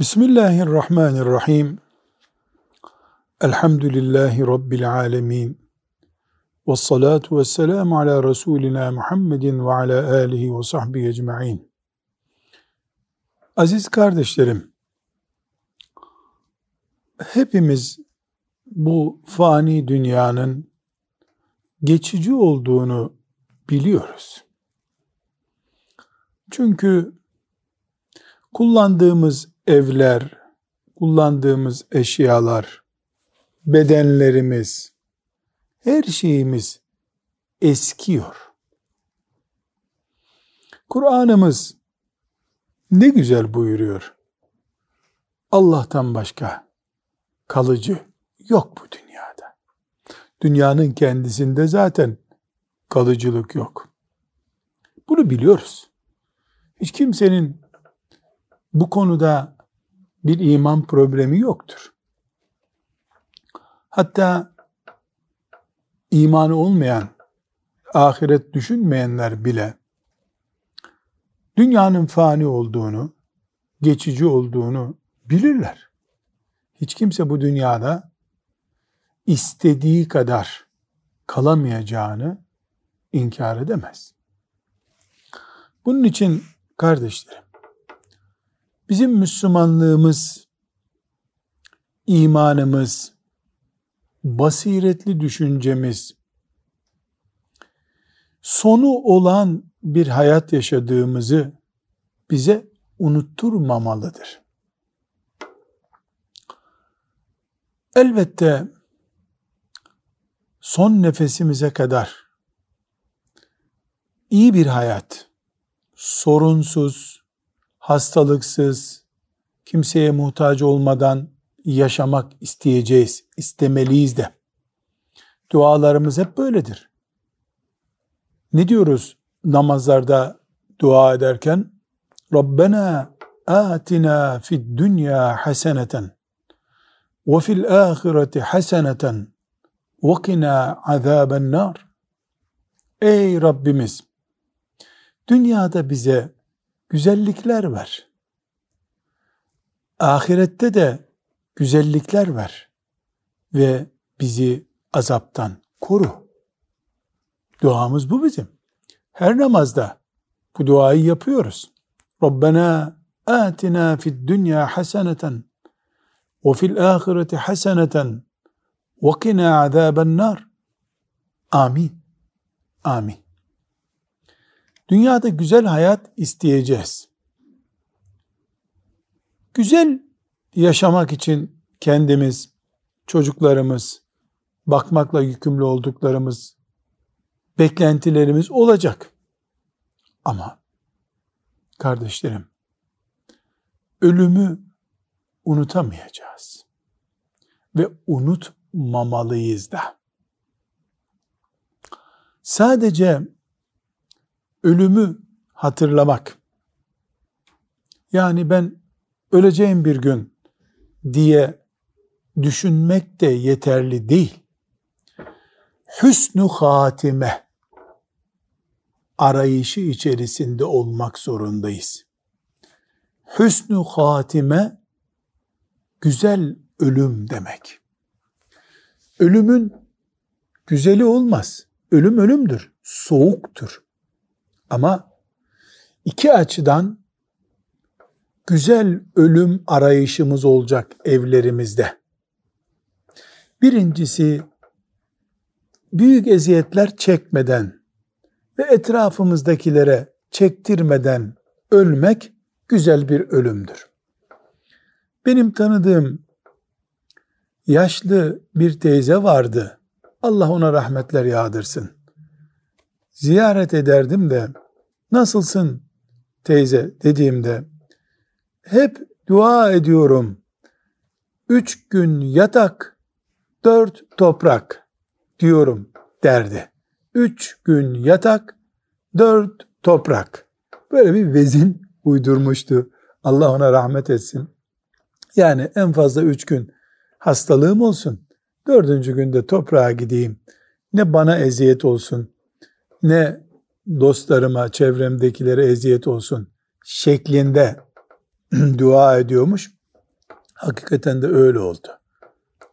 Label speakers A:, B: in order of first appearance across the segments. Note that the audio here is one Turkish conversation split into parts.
A: Bismillahirrahmanirrahim. Elhamdülillahi Rabbil alemin. Ve salatu ve selamu ala Resulina Muhammedin ve ala alihi ve sahbihi ecma'in. Aziz kardeşlerim, hepimiz bu fani dünyanın geçici olduğunu biliyoruz. Çünkü kullandığımız evler, kullandığımız eşyalar, bedenlerimiz, her şeyimiz eskiyor. Kur'an'ımız ne güzel buyuruyor. Allah'tan başka kalıcı yok bu dünyada. Dünyanın kendisinde zaten kalıcılık yok. Bunu biliyoruz. Hiç kimsenin bu konuda bir iman problemi yoktur. Hatta imanı olmayan, ahiret düşünmeyenler bile dünyanın fani olduğunu, geçici olduğunu bilirler. Hiç kimse bu dünyada istediği kadar kalamayacağını inkar edemez. Bunun için kardeşlerim, bizim Müslümanlığımız, imanımız, basiretli düşüncemiz, sonu olan bir hayat yaşadığımızı bize unutturmamalıdır. Elbette son nefesimize kadar iyi bir hayat, sorunsuz, hastalıksız, kimseye muhtaç olmadan yaşamak isteyeceğiz, istemeliyiz de. Dualarımız hep böyledir. Ne diyoruz namazlarda dua ederken? Rabbena atina fid dünya haseneten ve fil ahireti haseneten ve kina azaben nar. Ey Rabbimiz! Dünyada bize güzellikler ver. Ahirette de güzellikler ver ve bizi azaptan koru. Duamız bu bizim. Her namazda bu duayı yapıyoruz. Rabbena atina fid dünya haseneten ve fil ahireti haseneten ve kina azaben nar. Amin. Amin. Dünyada güzel hayat isteyeceğiz. Güzel yaşamak için kendimiz, çocuklarımız, bakmakla yükümlü olduklarımız, beklentilerimiz olacak. Ama kardeşlerim, ölümü unutamayacağız. Ve unutmamalıyız da. Sadece ölümü hatırlamak, yani ben öleceğim bir gün diye düşünmek de yeterli değil. Hüsnü hatime arayışı içerisinde olmak zorundayız. Hüsnü hatime güzel ölüm demek. Ölümün güzeli olmaz. Ölüm ölümdür, soğuktur. Ama iki açıdan güzel ölüm arayışımız olacak evlerimizde. Birincisi büyük eziyetler çekmeden ve etrafımızdakilere çektirmeden ölmek güzel bir ölümdür. Benim tanıdığım yaşlı bir teyze vardı. Allah ona rahmetler yağdırsın. Ziyaret ederdim de nasılsın teyze dediğimde hep dua ediyorum. Üç gün yatak, dört toprak diyorum derdi. Üç gün yatak, dört toprak. Böyle bir vezin uydurmuştu. Allah ona rahmet etsin. Yani en fazla üç gün hastalığım olsun. Dördüncü günde toprağa gideyim. Ne bana eziyet olsun, ne dostlarıma, çevremdekilere eziyet olsun şeklinde dua ediyormuş. Hakikaten de öyle oldu.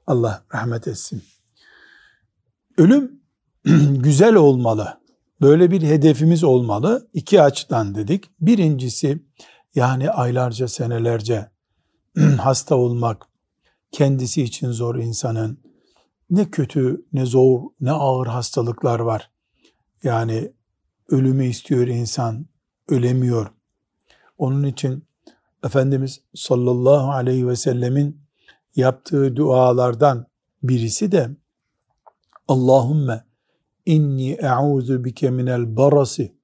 A: Allah rahmet etsin. Ölüm güzel olmalı. Böyle bir hedefimiz olmalı. İki açıdan dedik. Birincisi yani aylarca, senelerce hasta olmak kendisi için zor insanın. Ne kötü, ne zor, ne ağır hastalıklar var. Yani ölümü istiyor insan, ölemiyor. Onun için Efendimiz sallallahu aleyhi ve sellemin yaptığı dualardan birisi de Allahümme inni e'udhu bike minel barasi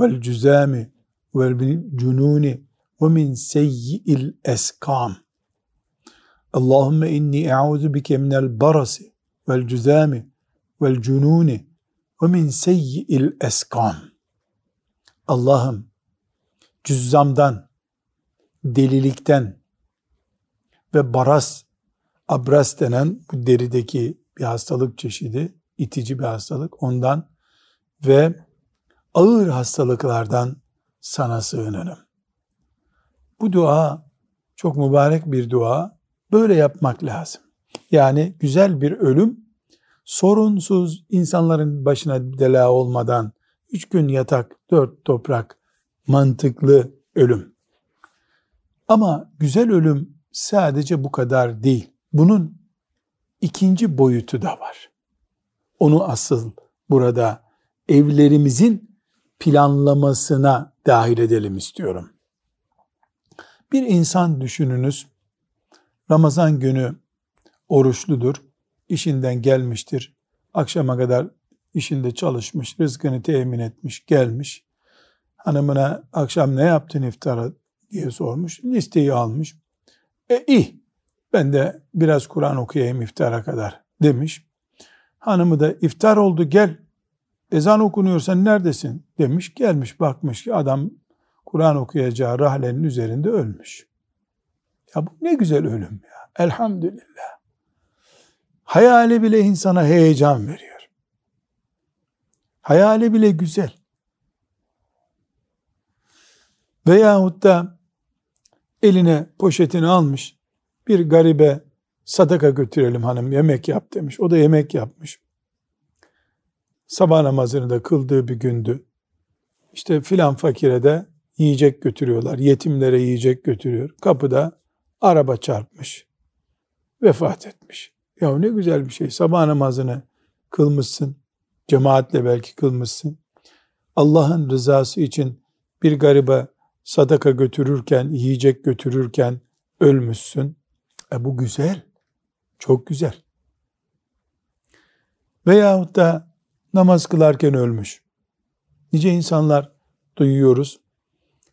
A: vel cüzami vel cununi ve min seyyi'il eskam. Allahümme inni e'udhu bike minel barasi vel cüzami vel cununi ve min seyyi'il eskam. Allah'ım cüzzamdan, delilikten ve baras, abras denen bu derideki bir hastalık çeşidi, itici bir hastalık ondan ve ağır hastalıklardan sana sığınırım. Bu dua çok mübarek bir dua. Böyle yapmak lazım. Yani güzel bir ölüm sorunsuz insanların başına dela olmadan üç gün yatak, dört toprak mantıklı ölüm. Ama güzel ölüm sadece bu kadar değil. Bunun ikinci boyutu da var. Onu asıl burada evlerimizin planlamasına dahil edelim istiyorum. Bir insan düşününüz, Ramazan günü oruçludur, işinden gelmiştir, akşama kadar işinde çalışmış, rızkını temin etmiş, gelmiş. Hanımına akşam ne yaptın iftara diye sormuş, listeyi almış. E iyi, ben de biraz Kur'an okuyayım iftara kadar demiş. Hanımı da iftar oldu gel, ezan okunuyor neredesin demiş. Gelmiş bakmış ki adam Kur'an okuyacağı rahlenin üzerinde ölmüş. Ya bu ne güzel ölüm ya. Elhamdülillah. Hayali bile insana heyecan veriyor. Hayali bile güzel. Veyahut da eline poşetini almış bir garibe sadaka götürelim hanım yemek yap demiş. O da yemek yapmış. Sabah namazını da kıldığı bir gündü. İşte filan fakire de yiyecek götürüyorlar. Yetimlere yiyecek götürüyor. Kapıda araba çarpmış. Vefat etmiş. Ya ne güzel bir şey. Sabah namazını kılmışsın. Cemaatle belki kılmışsın. Allah'ın rızası için bir garibe sadaka götürürken, yiyecek götürürken ölmüşsün. E bu güzel. Çok güzel. Veyahut da namaz kılarken ölmüş. Nice insanlar duyuyoruz.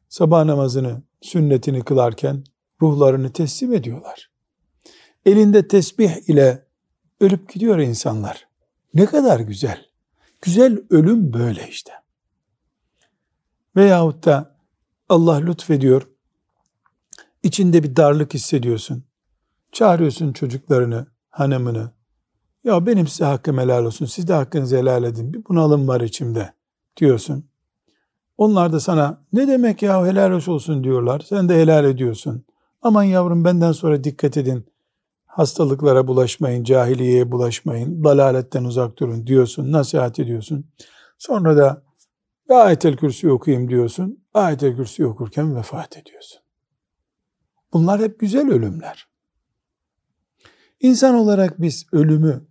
A: Sabah namazını, sünnetini kılarken ruhlarını teslim ediyorlar. Elinde tesbih ile ölüp gidiyor insanlar. Ne kadar güzel. Güzel ölüm böyle işte. Veyahut da Allah lütfediyor. İçinde bir darlık hissediyorsun. Çağırıyorsun çocuklarını, hanımını. Ya benim size hakkım helal olsun, siz de hakkınızı helal edin. Bir bunalım var içimde diyorsun. Onlar da sana ne demek ya helal olsun diyorlar. Sen de helal ediyorsun. Aman yavrum benden sonra dikkat edin. Hastalıklara bulaşmayın, cahiliyeye bulaşmayın, dalaletten uzak durun diyorsun, nasihat ediyorsun. Sonra da ayetel kürsü okuyayım diyorsun. Ayetel kürsü okurken vefat ediyorsun. Bunlar hep güzel ölümler. İnsan olarak biz ölümü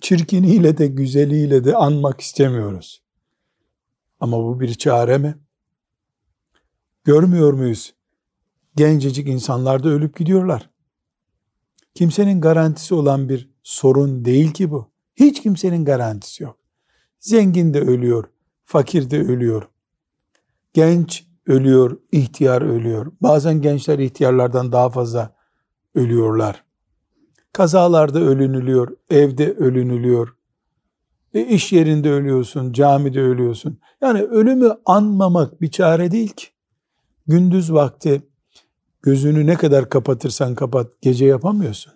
A: çirkiniyle de güzeliyle de anmak istemiyoruz. Ama bu bir çare mi? Görmüyor muyuz? Gencecik insanlar da ölüp gidiyorlar. Kimsenin garantisi olan bir sorun değil ki bu. Hiç kimsenin garantisi yok. Zengin de ölüyor, fakir de ölüyor. Genç ölüyor, ihtiyar ölüyor. Bazen gençler ihtiyarlardan daha fazla ölüyorlar. Kazalarda ölünülüyor, evde ölünülüyor. E iş yerinde ölüyorsun, camide ölüyorsun. Yani ölümü anmamak bir çare değil ki. Gündüz vakti gözünü ne kadar kapatırsan kapat, gece yapamıyorsun.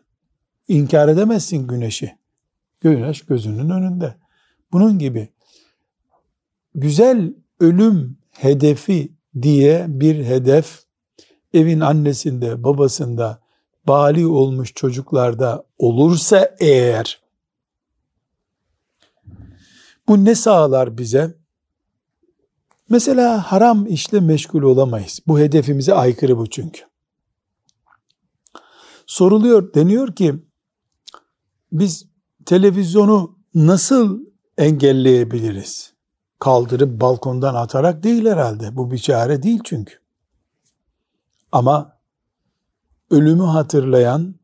A: İnkar edemezsin güneşi. Güneş gözünün önünde. Bunun gibi güzel ölüm hedefi diye bir hedef evin annesinde, babasında, bali olmuş çocuklarda olursa eğer bu ne sağlar bize? Mesela haram işle meşgul olamayız. Bu hedefimize aykırı bu çünkü. Soruluyor, deniyor ki biz televizyonu nasıl engelleyebiliriz? Kaldırıp balkondan atarak değil herhalde. Bu bir çare değil çünkü. Ama ölümü hatırlayan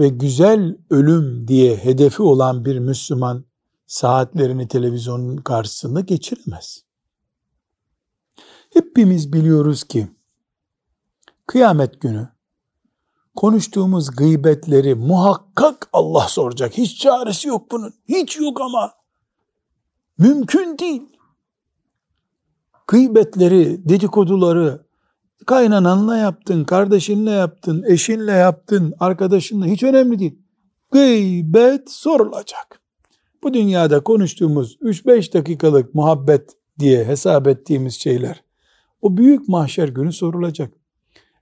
A: ve güzel ölüm diye hedefi olan bir Müslüman saatlerini televizyonun karşısında geçiremez. Hepimiz biliyoruz ki kıyamet günü konuştuğumuz gıybetleri muhakkak Allah soracak. Hiç çaresi yok bunun. Hiç yok ama. Mümkün değil. Gıybetleri, dedikoduları kaynananla yaptın, kardeşinle yaptın, eşinle yaptın, arkadaşınla hiç önemli değil. Gıybet sorulacak. Bu dünyada konuştuğumuz 3-5 dakikalık muhabbet diye hesap ettiğimiz şeyler o büyük mahşer günü sorulacak.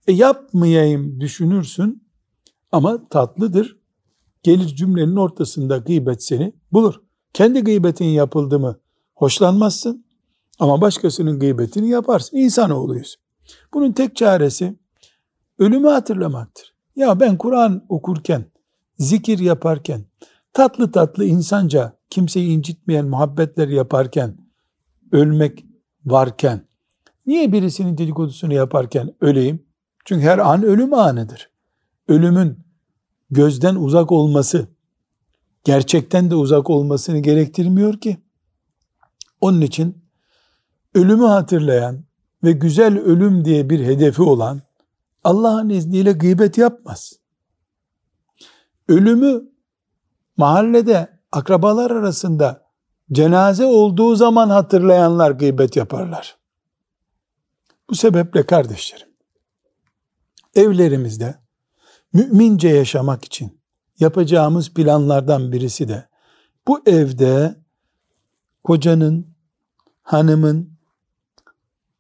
A: E yapmayayım düşünürsün ama tatlıdır. Gelir cümlenin ortasında gıybet seni bulur. Kendi gıybetin yapıldı mı hoşlanmazsın ama başkasının gıybetini yaparsın. İnsanoğluyuz. Bunun tek çaresi ölümü hatırlamaktır. Ya ben Kur'an okurken, zikir yaparken, tatlı tatlı insanca kimseyi incitmeyen muhabbetler yaparken, ölmek varken, niye birisinin dedikodusunu yaparken öleyim? Çünkü her an ölüm anıdır. Ölümün gözden uzak olması, gerçekten de uzak olmasını gerektirmiyor ki. Onun için ölümü hatırlayan ve güzel ölüm diye bir hedefi olan Allah'ın izniyle gıybet yapmaz. Ölümü mahallede akrabalar arasında cenaze olduğu zaman hatırlayanlar gıybet yaparlar. Bu sebeple kardeşlerim evlerimizde mümince yaşamak için yapacağımız planlardan birisi de bu evde kocanın, hanımın,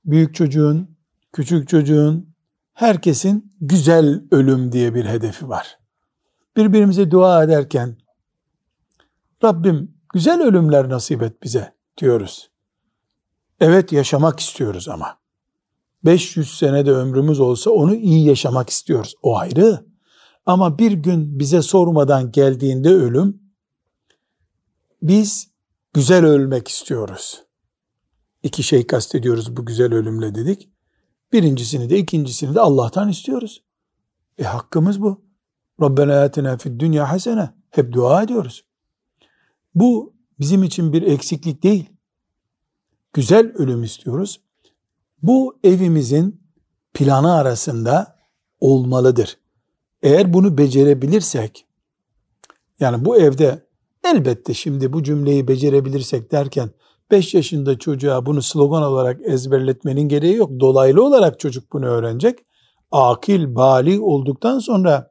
A: büyük çocuğun, küçük çocuğun, herkesin güzel ölüm diye bir hedefi var. Birbirimize dua ederken Rabbim güzel ölümler nasip et bize diyoruz. Evet yaşamak istiyoruz ama. 500 senede ömrümüz olsa onu iyi yaşamak istiyoruz. O ayrı. Ama bir gün bize sormadan geldiğinde ölüm, biz güzel ölmek istiyoruz. İki şey kastediyoruz bu güzel ölümle dedik. Birincisini de ikincisini de Allah'tan istiyoruz. E hakkımız bu. Rabbena atina fid dünya hasene. Hep dua ediyoruz. Bu bizim için bir eksiklik değil. Güzel ölüm istiyoruz. Bu evimizin planı arasında olmalıdır. Eğer bunu becerebilirsek, yani bu evde elbette şimdi bu cümleyi becerebilirsek derken 5 yaşında çocuğa bunu slogan olarak ezberletmenin gereği yok. Dolaylı olarak çocuk bunu öğrenecek. Akil, bali olduktan sonra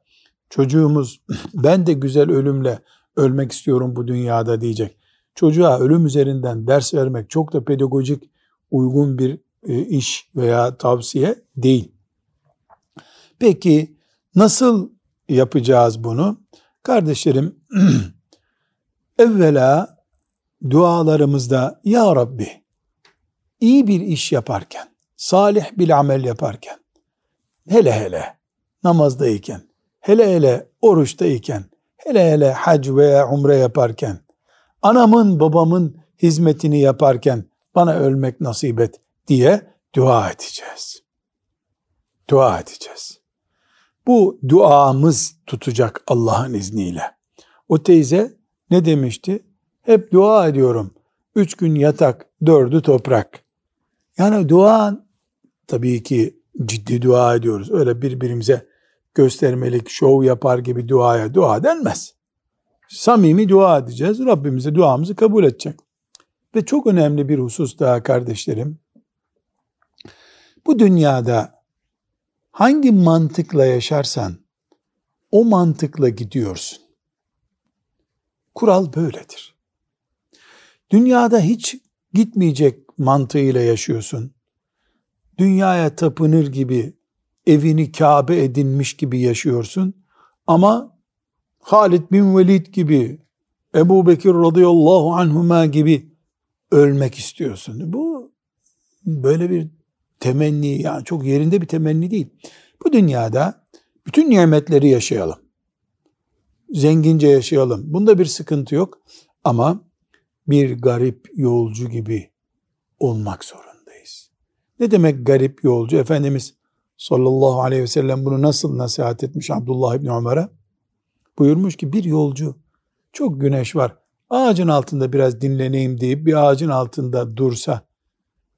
A: çocuğumuz ben de güzel ölümle ölmek istiyorum bu dünyada diyecek. Çocuğa ölüm üzerinden ders vermek çok da pedagojik uygun bir iş veya tavsiye değil. Peki nasıl yapacağız bunu? Kardeşlerim evvela dualarımızda Ya Rabbi iyi bir iş yaparken, salih bir amel yaparken, hele hele namazdayken, hele hele oruçtayken, hele hele hac veya umre yaparken, anamın babamın hizmetini yaparken bana ölmek nasip et diye dua edeceğiz. Dua edeceğiz. Bu duamız tutacak Allah'ın izniyle. O teyze ne demişti? Hep dua ediyorum. Üç gün yatak, dördü toprak. Yani dua tabii ki ciddi dua ediyoruz. Öyle birbirimize göstermelik, şov yapar gibi duaya dua denmez. Samimi dua edeceğiz. Rabbimize duamızı kabul edecek. Ve çok önemli bir husus daha kardeşlerim. Bu dünyada hangi mantıkla yaşarsan o mantıkla gidiyorsun. Kural böyledir. Dünyada hiç gitmeyecek mantığıyla yaşıyorsun. Dünyaya tapınır gibi evini Kabe edinmiş gibi yaşıyorsun. Ama Halid bin Velid gibi, Ebu Bekir radıyallahu anhuma gibi ölmek istiyorsun. Bu böyle bir temenni yani çok yerinde bir temenni değil. Bu dünyada bütün nimetleri yaşayalım. Zengince yaşayalım. Bunda bir sıkıntı yok. Ama bir garip yolcu gibi olmak zorundayız. Ne demek garip yolcu? Efendimiz sallallahu aleyhi ve sellem bunu nasıl nasihat etmiş Abdullah İbni Ömer'e? Buyurmuş ki bir yolcu çok güneş var. Ağacın altında biraz dinleneyim deyip bir ağacın altında dursa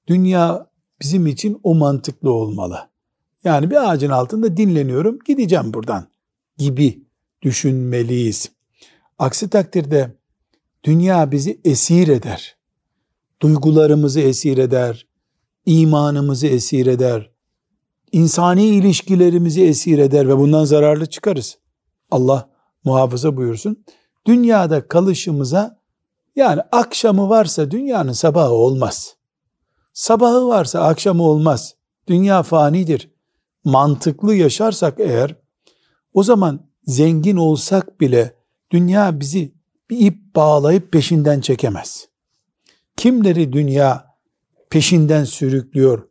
A: dünya bizim için o mantıklı olmalı. Yani bir ağacın altında dinleniyorum gideceğim buradan gibi düşünmeliyiz. Aksi takdirde dünya bizi esir eder. Duygularımızı esir eder. imanımızı esir eder. insani ilişkilerimizi esir eder ve bundan zararlı çıkarız. Allah muhafaza buyursun. Dünyada kalışımıza yani akşamı varsa dünyanın sabahı olmaz. Sabahı varsa akşamı olmaz. Dünya fanidir. Mantıklı yaşarsak eğer o zaman zengin olsak bile dünya bizi bir ip bağlayıp peşinden çekemez. Kimleri dünya peşinden sürüklüyor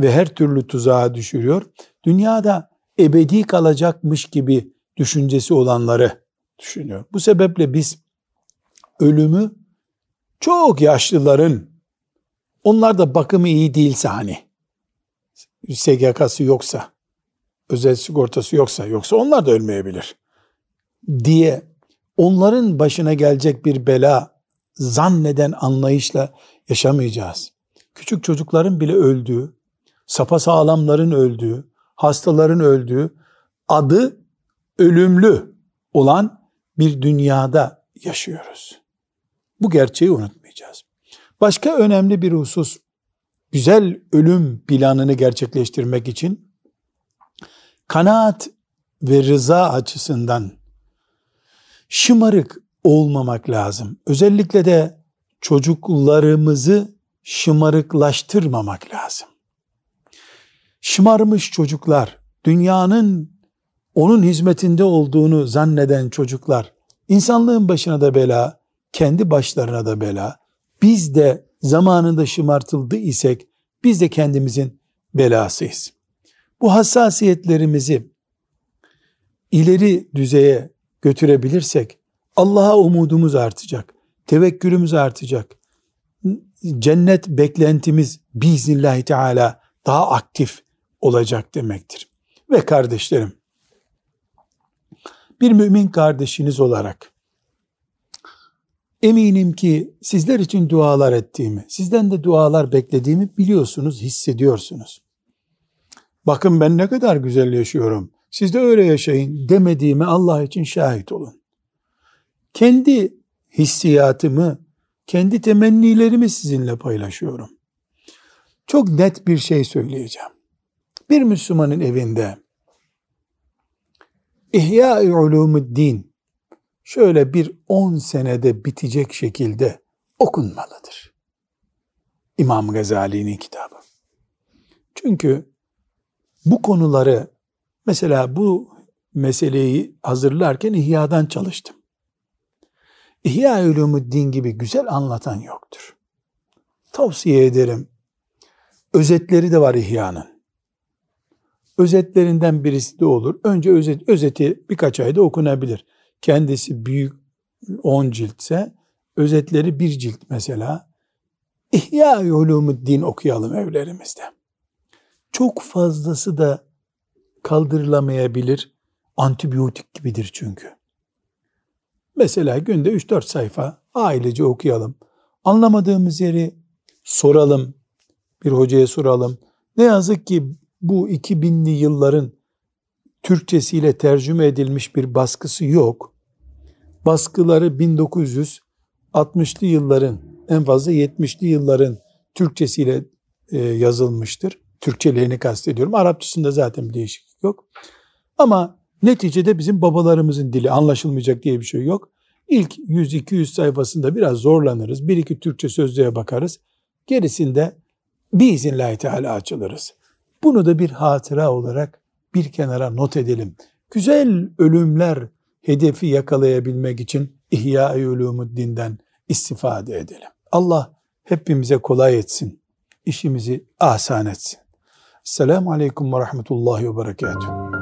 A: ve her türlü tuzağa düşürüyor? Dünyada ebedi kalacakmış gibi düşüncesi olanları düşünüyor. Bu sebeple biz ölümü çok yaşlıların onlar da bakımı iyi değilse hani SGK'sı yoksa özel sigortası yoksa yoksa onlar da ölmeyebilir diye onların başına gelecek bir bela zanneden anlayışla yaşamayacağız. Küçük çocukların bile öldüğü, sapasağlamların öldüğü, hastaların öldüğü, adı ölümlü olan bir dünyada yaşıyoruz. Bu gerçeği unutmayacağız. Başka önemli bir husus, güzel ölüm planını gerçekleştirmek için kanaat ve rıza açısından şımarık olmamak lazım. Özellikle de çocuklarımızı şımarıklaştırmamak lazım. Şımarmış çocuklar, dünyanın onun hizmetinde olduğunu zanneden çocuklar, insanlığın başına da bela, kendi başlarına da bela. Biz de zamanında şımartıldı isek, biz de kendimizin belasıyız. Bu hassasiyetlerimizi ileri düzeye götürebilirsek Allah'a umudumuz artacak. Tevekkülümüz artacak. Cennet beklentimiz biiznillahü teala daha aktif olacak demektir. Ve kardeşlerim, bir mümin kardeşiniz olarak eminim ki sizler için dualar ettiğimi, sizden de dualar beklediğimi biliyorsunuz, hissediyorsunuz. Bakın ben ne kadar güzel yaşıyorum. Siz de öyle yaşayın demediğime Allah için şahit olun. Kendi hissiyatımı, kendi temennilerimi sizinle paylaşıyorum. Çok net bir şey söyleyeceğim. Bir Müslümanın evinde İhya-i Ulumuddin şöyle bir on senede bitecek şekilde okunmalıdır. İmam Gazali'nin kitabı. Çünkü bu konuları mesela bu meseleyi hazırlarken İhya'dan çalıştım. İhya Ulumuddin gibi güzel anlatan yoktur. Tavsiye ederim. Özetleri de var İhya'nın. Özetlerinden birisi de olur. Önce özet, özeti birkaç ayda okunabilir. Kendisi büyük 10 ciltse özetleri bir cilt mesela. İhya Ulumuddin okuyalım evlerimizde. Çok fazlası da kaldırılamayabilir. Antibiyotik gibidir çünkü. Mesela günde 3-4 sayfa ailece okuyalım. Anlamadığımız yeri soralım. Bir hocaya soralım. Ne yazık ki bu 2000'li yılların Türkçesiyle tercüme edilmiş bir baskısı yok. Baskıları 1960'lı yılların en fazla 70'li yılların Türkçesiyle e, yazılmıştır. Türkçelerini kastediyorum. Arapçasında zaten bir değişiklik yok. Ama neticede bizim babalarımızın dili anlaşılmayacak diye bir şey yok. İlk 100-200 sayfasında biraz zorlanırız. Bir iki Türkçe sözlüğe bakarız. Gerisinde biiznillahü teala açılırız. Bunu da bir hatıra olarak bir kenara not edelim. Güzel ölümler hedefi yakalayabilmek için İhya-i Ulumuddin'den istifade edelim. Allah hepimize kolay etsin. İşimizi asan etsin. Selamun Aleyküm ve Rahmetullahi ve Berekatuhu.